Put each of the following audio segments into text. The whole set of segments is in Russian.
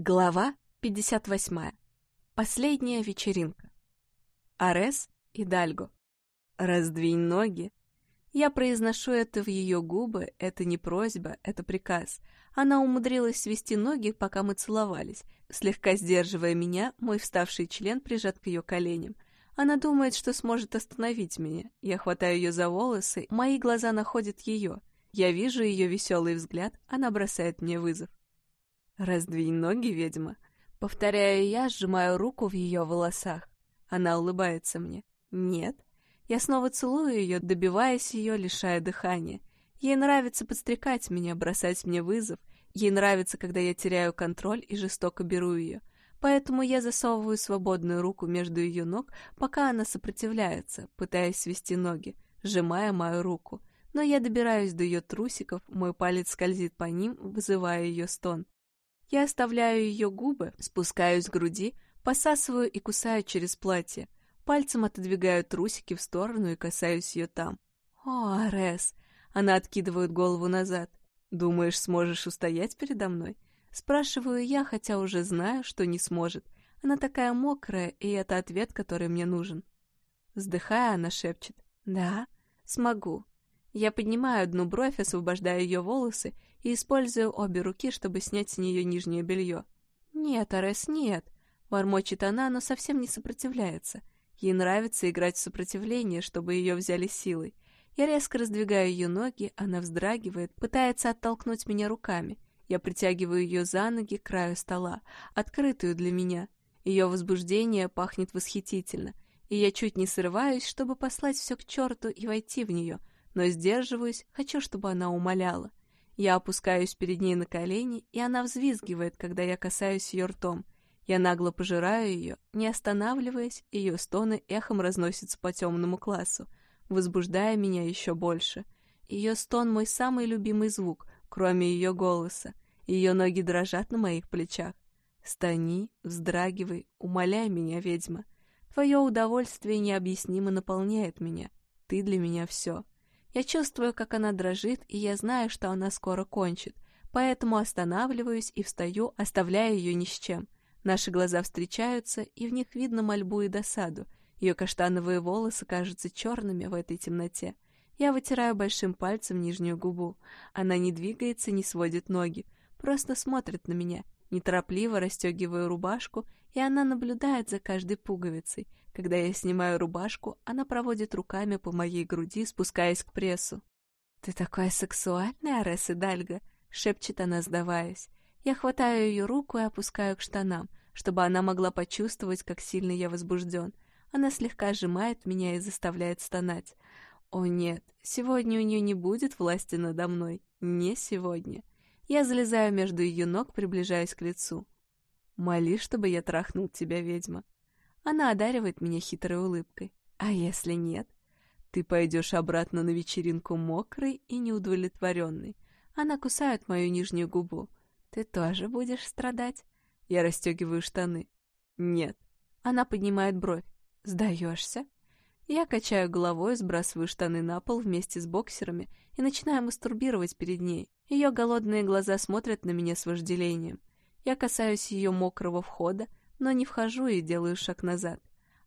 Глава 58. Последняя вечеринка. Арес и Дальго. «Раздвинь ноги». Я произношу это в ее губы, это не просьба, это приказ. Она умудрилась свести ноги, пока мы целовались. Слегка сдерживая меня, мой вставший член прижат к ее коленям. Она думает, что сможет остановить меня. Я хватаю ее за волосы, мои глаза находят ее. Я вижу ее веселый взгляд, она бросает мне вызов. «Раздвинь ноги, ведьма!» Повторяю я, сжимаю руку в ее волосах. Она улыбается мне. «Нет». Я снова целую ее, добиваясь ее, лишая дыхания. Ей нравится подстрекать меня, бросать мне вызов. Ей нравится, когда я теряю контроль и жестоко беру ее. Поэтому я засовываю свободную руку между ее ног, пока она сопротивляется, пытаясь свести ноги, сжимая мою руку. Но я добираюсь до ее трусиков, мой палец скользит по ним, вызывая ее стон. Я оставляю ее губы, спускаюсь к груди, посасываю и кусаю через платье. Пальцем отодвигаю трусики в сторону и касаюсь ее там. «О, Арес!» Она откидывает голову назад. «Думаешь, сможешь устоять передо мной?» Спрашиваю я, хотя уже знаю, что не сможет. Она такая мокрая, и это ответ, который мне нужен. Вздыхая, она шепчет. «Да, смогу». Я поднимаю одну бровь, освобождая ее волосы и использую обе руки, чтобы снять с нее нижнее белье. «Нет, Арес, нет!» — бормочет она, но совсем не сопротивляется. Ей нравится играть в сопротивление, чтобы ее взяли силой. Я резко раздвигаю ее ноги, она вздрагивает, пытается оттолкнуть меня руками. Я притягиваю ее за ноги к краю стола, открытую для меня. Ее возбуждение пахнет восхитительно, и я чуть не срываюсь, чтобы послать все к черту и войти в нее, но сдерживаюсь, хочу, чтобы она умоляла. Я опускаюсь перед ней на колени, и она взвизгивает, когда я касаюсь ее ртом. Я нагло пожираю ее, не останавливаясь, ее стоны эхом разносятся по темному классу, возбуждая меня еще больше. Ее стон — мой самый любимый звук, кроме ее голоса. Ее ноги дрожат на моих плечах. Стани, вздрагивай, умоляй меня, ведьма. Твое удовольствие необъяснимо наполняет меня. Ты для меня все. Я чувствую, как она дрожит, и я знаю, что она скоро кончит, поэтому останавливаюсь и встаю, оставляя ее ни с чем. Наши глаза встречаются, и в них видно мольбу и досаду. Ее каштановые волосы кажутся черными в этой темноте. Я вытираю большим пальцем нижнюю губу. Она не двигается, не сводит ноги, просто смотрит на меня. Неторопливо расстегиваю рубашку, и она наблюдает за каждой пуговицей, когда я снимаю рубашку, она проводит руками по моей груди, спускаясь к прессу. «Ты такая сексуальная, Арес Дальга!» — шепчет она, сдаваясь. Я хватаю ее руку и опускаю к штанам, чтобы она могла почувствовать, как сильно я возбужден. Она слегка сжимает меня и заставляет стонать. О нет, сегодня у нее не будет власти надо мной. Не сегодня. Я залезаю между ее ног, приближаясь к лицу. Моли, чтобы я трахнул тебя, ведьма. Она одаривает меня хитрой улыбкой. А если нет? Ты пойдешь обратно на вечеринку мокрый и неудовлетворенный. Она кусает мою нижнюю губу. Ты тоже будешь страдать? Я расстегиваю штаны. Нет. Она поднимает бровь. Сдаешься? Я качаю головой, сбрасываю штаны на пол вместе с боксерами и начинаю мастурбировать перед ней. Ее голодные глаза смотрят на меня с вожделением. Я касаюсь ее мокрого входа, но не вхожу и делаю шаг назад.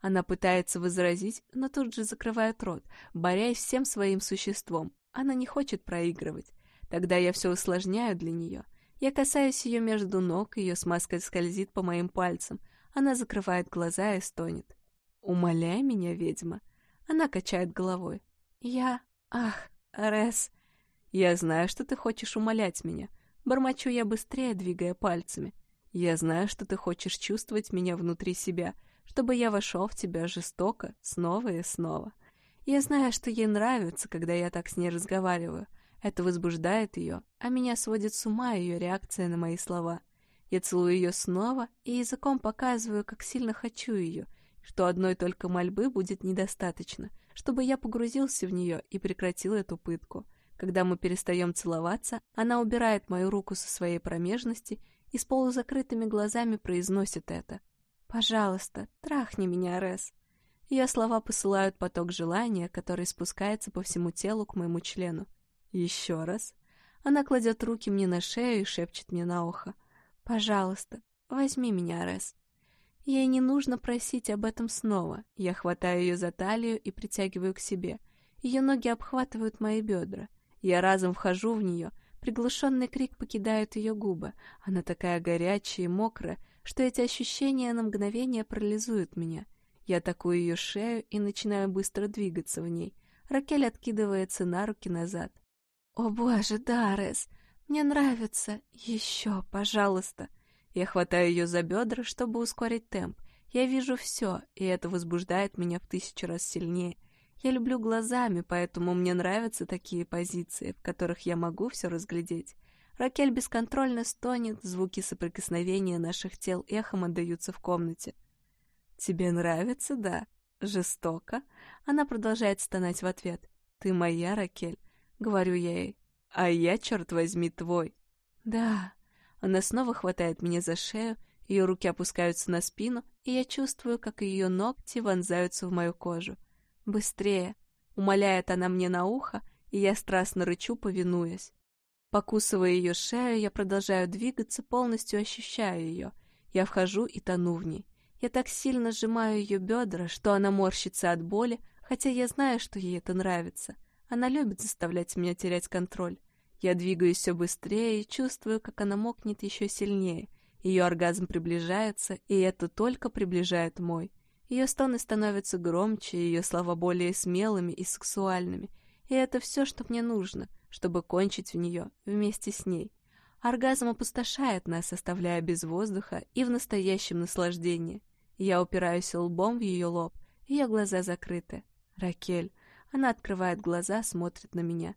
Она пытается возразить, но тут же закрывает рот, борясь всем своим существом. Она не хочет проигрывать. Тогда я все усложняю для нее. Я касаюсь ее между ног, ее смазка скользит по моим пальцам. Она закрывает глаза и стонет. «Умоляй меня, ведьма!» Она качает головой. «Я... Ах, Рес...» «Я знаю, что ты хочешь умолять меня». Бормочу я быстрее, двигая пальцами. Я знаю, что ты хочешь чувствовать меня внутри себя, чтобы я вошел в тебя жестоко, снова и снова. Я знаю, что ей нравится, когда я так с ней разговариваю. Это возбуждает ее, а меня сводит с ума ее реакция на мои слова. Я целую ее снова и языком показываю, как сильно хочу ее, что одной только мольбы будет недостаточно, чтобы я погрузился в нее и прекратил эту пытку. Когда мы перестаем целоваться, она убирает мою руку со своей промежности и с полузакрытыми глазами произносит это. «Пожалуйста, трахни меня, Рес». Ее слова посылают поток желания, который спускается по всему телу к моему члену. «Еще раз». Она кладет руки мне на шею и шепчет мне на ухо. «Пожалуйста, Возьми меня, Арес. Ей не нужно просить об этом снова. Я хватаю ее за талию и притягиваю к себе. Ее ноги обхватывают мои бедра. Я разом вхожу в нее. Приглушенный крик покидает ее губы. Она такая горячая и мокрая, что эти ощущения на мгновение парализуют меня. Я атакую ее шею и начинаю быстро двигаться в ней. Ракель откидывается на руки назад. «О боже, Дарес, мне нравится. Еще, пожалуйста». Я хватаю ее за бедра, чтобы ускорить темп. Я вижу все, и это возбуждает меня в тысячу раз сильнее. Я люблю глазами, поэтому мне нравятся такие позиции, в которых я могу все разглядеть. Ракель бесконтрольно стонет, звуки соприкосновения наших тел эхом отдаются в комнате. «Тебе нравится, да? Жестоко?» Она продолжает стонать в ответ. «Ты моя, Ракель», — говорю я ей. «А я, черт возьми, твой». «Да», она снова хватает меня за шею, ее руки опускаются на спину, и я чувствую, как ее ногти вонзаются в мою кожу. «Быстрее!» — умоляет она мне на ухо, и я страстно рычу, повинуясь. Покусывая ее шею, я продолжаю двигаться, полностью ощущая ее. Я вхожу и тону в ней. Я так сильно сжимаю ее бедра, что она морщится от боли, хотя я знаю, что ей это нравится. Она любит заставлять меня терять контроль. Я двигаюсь все быстрее и чувствую, как она мокнет еще сильнее. Ее оргазм приближается, и это только приближает мой. Ее стоны становятся громче, ее слова более смелыми и сексуальными. И это все, что мне нужно, чтобы кончить в нее вместе с ней. Оргазм опустошает нас, оставляя без воздуха и в настоящем наслаждении. Я упираюсь лбом в ее лоб, ее глаза закрыты. Ракель. Она открывает глаза, смотрит на меня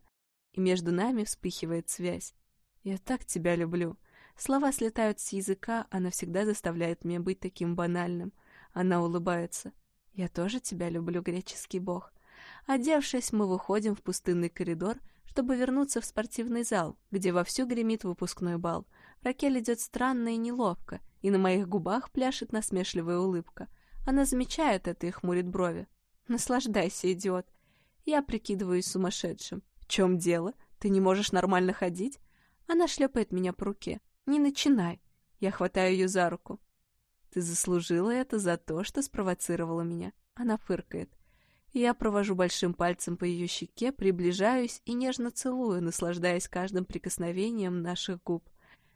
и между нами вспыхивает связь. «Я так тебя люблю». Слова слетают с языка, она всегда заставляет меня быть таким банальным. Она улыбается. «Я тоже тебя люблю, греческий бог». Одевшись, мы выходим в пустынный коридор, чтобы вернуться в спортивный зал, где вовсю гремит выпускной бал. Ракель идет странно и неловко, и на моих губах пляшет насмешливая улыбка. Она замечает это и хмурит брови. «Наслаждайся, идиот!» Я прикидываюсь сумасшедшим чем дело? Ты не можешь нормально ходить?» Она шлепает меня по руке. «Не начинай!» Я хватаю ее за руку. «Ты заслужила это за то, что спровоцировала меня». Она фыркает. Я провожу большим пальцем по ее щеке, приближаюсь и нежно целую, наслаждаясь каждым прикосновением наших губ.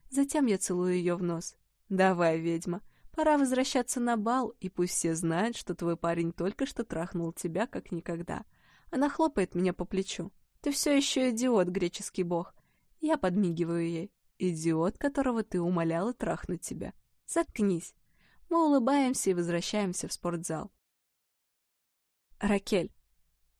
Затем я целую ее в нос. «Давай, ведьма, пора возвращаться на бал, и пусть все знают, что твой парень только что трахнул тебя, как никогда». Она хлопает меня по плечу. Ты все еще идиот, греческий бог. Я подмигиваю ей. Идиот, которого ты умоляла трахнуть тебя. Заткнись. Мы улыбаемся и возвращаемся в спортзал. Ракель.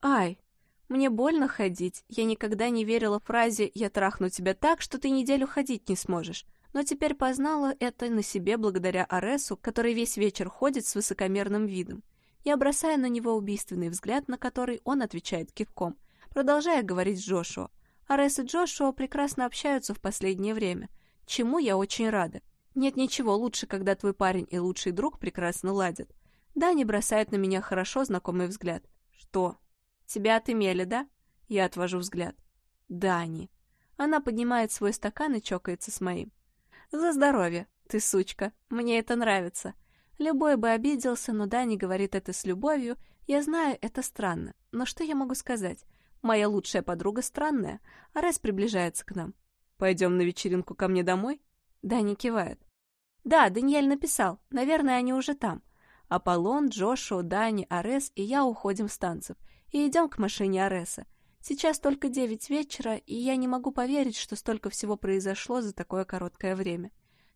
Ай, мне больно ходить. Я никогда не верила фразе «я трахну тебя так, что ты неделю ходить не сможешь». Но теперь познала это на себе благодаря Аресу, который весь вечер ходит с высокомерным видом. Я бросаю на него убийственный взгляд, на который он отвечает кивком продолжая говорить с Джошуа. Арес и Джошуа прекрасно общаются в последнее время, чему я очень рада. Нет ничего лучше, когда твой парень и лучший друг прекрасно ладят. Дани бросает на меня хорошо знакомый взгляд. Что? Тебя отымели, да? Я отвожу взгляд. Дани. Она поднимает свой стакан и чокается с моим. За здоровье, ты сучка, мне это нравится. Любой бы обиделся, но Дани говорит это с любовью. Я знаю, это странно, но что я могу сказать? Моя лучшая подруга странная. Арес приближается к нам. Пойдем на вечеринку ко мне домой? Дани кивает. Да, Даниэль написал. Наверное, они уже там. Аполлон, Джошуа, Дани, Арес и я уходим с танцев. И идем к машине Ареса. Сейчас только девять вечера, и я не могу поверить, что столько всего произошло за такое короткое время.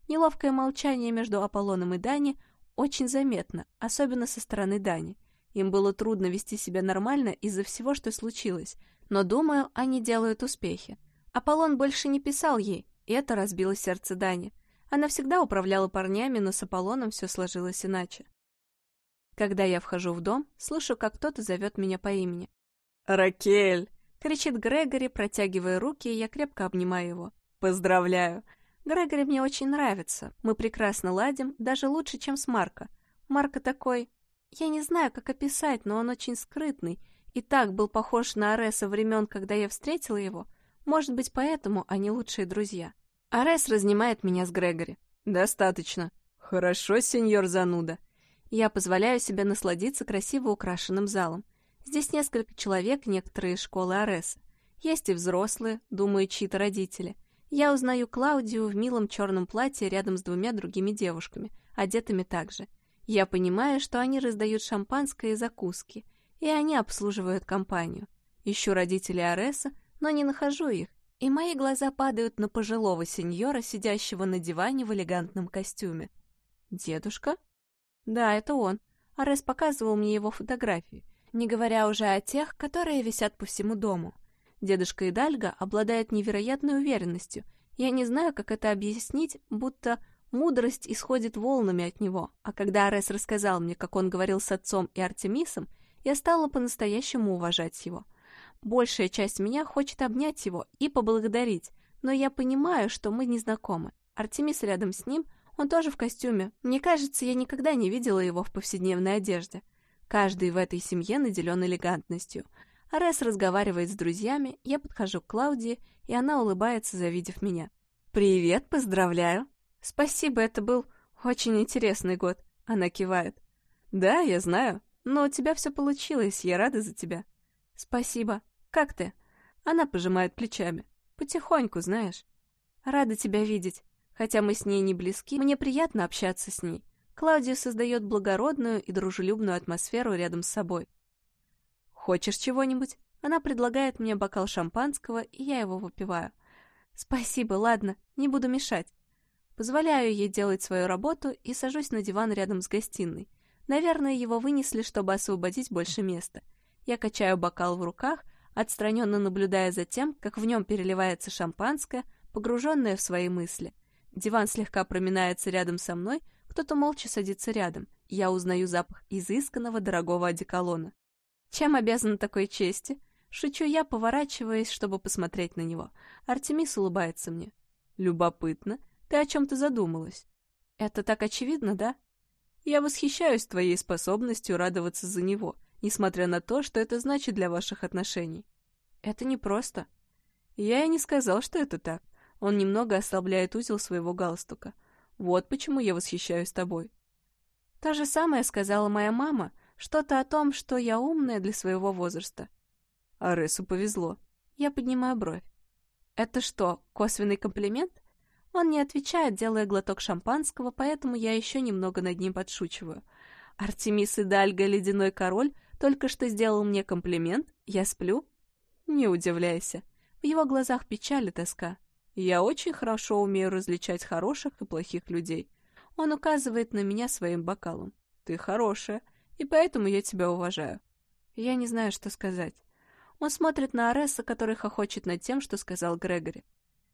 Неловкое молчание между Аполлоном и Дани очень заметно, особенно со стороны Дани. Им было трудно вести себя нормально из-за всего, что случилось, но, думаю, они делают успехи. Аполлон больше не писал ей, и это разбило сердце Дани. Она всегда управляла парнями, но с Аполлоном все сложилось иначе. Когда я вхожу в дом, слышу, как кто-то зовет меня по имени. «Ракель!» — кричит Грегори, протягивая руки, и я крепко обнимаю его. «Поздравляю!» Грегори мне очень нравится. Мы прекрасно ладим, даже лучше, чем с Марко. Марко такой я не знаю, как описать, но он очень скрытный, и так был похож на Ареса времен, когда я встретила его. Может быть, поэтому они лучшие друзья. Арес разнимает меня с Грегори. «Достаточно. «Хорошо, сеньор зануда». Я позволяю себе насладиться красиво украшенным залом. Здесь несколько человек, некоторые из школы Ареса. Есть и взрослые, думаю, чьи-то родители. Я узнаю Клаудию в милом черном платье рядом с двумя другими девушками, одетыми также. Я понимаю, что они раздают шампанское и закуски, и они обслуживают компанию. Ищу родителей Ареса, но не нахожу их, и мои глаза падают на пожилого сеньора, сидящего на диване в элегантном костюме. «Дедушка?» «Да, это он. Арес показывал мне его фотографии, не говоря уже о тех, которые висят по всему дому. Дедушка Идальго обладает невероятной уверенностью. Я не знаю, как это объяснить, будто мудрость исходит волнами от него. А когда Арес рассказал мне, как он говорил с отцом и Артемисом, я стала по-настоящему уважать его. Большая часть меня хочет обнять его и поблагодарить, но я понимаю, что мы не знакомы. Артемис рядом с ним, он тоже в костюме. Мне кажется, я никогда не видела его в повседневной одежде. Каждый в этой семье наделен элегантностью — Арес разговаривает с друзьями, я подхожу к Клаудии, и она улыбается, завидев меня. «Привет, поздравляю!» «Спасибо, это был очень интересный год», — она кивает. «Да, я знаю, но у тебя все получилось, я рада за тебя». «Спасибо. Как ты?» Она пожимает плечами. «Потихоньку, знаешь». «Рада тебя видеть. Хотя мы с ней не близки, мне приятно общаться с ней. Клаудия создает благородную и дружелюбную атмосферу рядом с собой. «Хочешь чего-нибудь?» Она предлагает мне бокал шампанского, и я его выпиваю. «Спасибо, ладно, не буду мешать». Позволяю ей делать свою работу и сажусь на диван рядом с гостиной. Наверное, его вынесли, чтобы освободить больше места. Я качаю бокал в руках, отстраненно наблюдая за тем, как в нем переливается шампанское, погруженное в свои мысли. Диван слегка проминается рядом со мной, кто-то молча садится рядом. Я узнаю запах изысканного дорогого одеколона. Чем обязан такой чести? Шучу я, поворачиваясь, чтобы посмотреть на него. Артемис улыбается мне. Любопытно. Ты о чем-то задумалась? Это так очевидно, да? Я восхищаюсь твоей способностью радоваться за него, несмотря на то, что это значит для ваших отношений. Это непросто. Я и не сказал, что это так. Он немного ослабляет узел своего галстука. Вот почему я восхищаюсь тобой. То же самое сказала моя мама, что-то о том, что я умная для своего возраста. Аресу повезло. Я поднимаю бровь. Это что, косвенный комплимент? Он не отвечает, делая глоток шампанского, поэтому я еще немного над ним подшучиваю. Артемис Идальго, ледяной король, только что сделал мне комплимент. Я сплю? Не удивляйся. В его глазах печаль и тоска. Я очень хорошо умею различать хороших и плохих людей. Он указывает на меня своим бокалом. Ты хорошая и поэтому я тебя уважаю. Я не знаю, что сказать. Он смотрит на Ареса, который хохочет над тем, что сказал Грегори.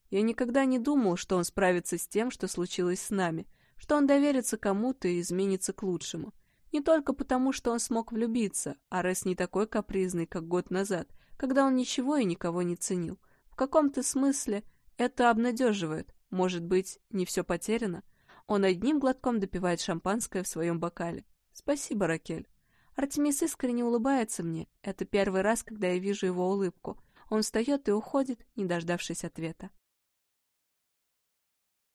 Я никогда не думал, что он справится с тем, что случилось с нами, что он доверится кому-то и изменится к лучшему. Не только потому, что он смог влюбиться, Арес не такой капризный, как год назад, когда он ничего и никого не ценил. В каком-то смысле это обнадеживает. Может быть, не все потеряно? Он одним глотком допивает шампанское в своем бокале. «Спасибо, Ракель». Артемис искренне улыбается мне. Это первый раз, когда я вижу его улыбку. Он встает и уходит, не дождавшись ответа.